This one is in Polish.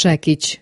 Czekić.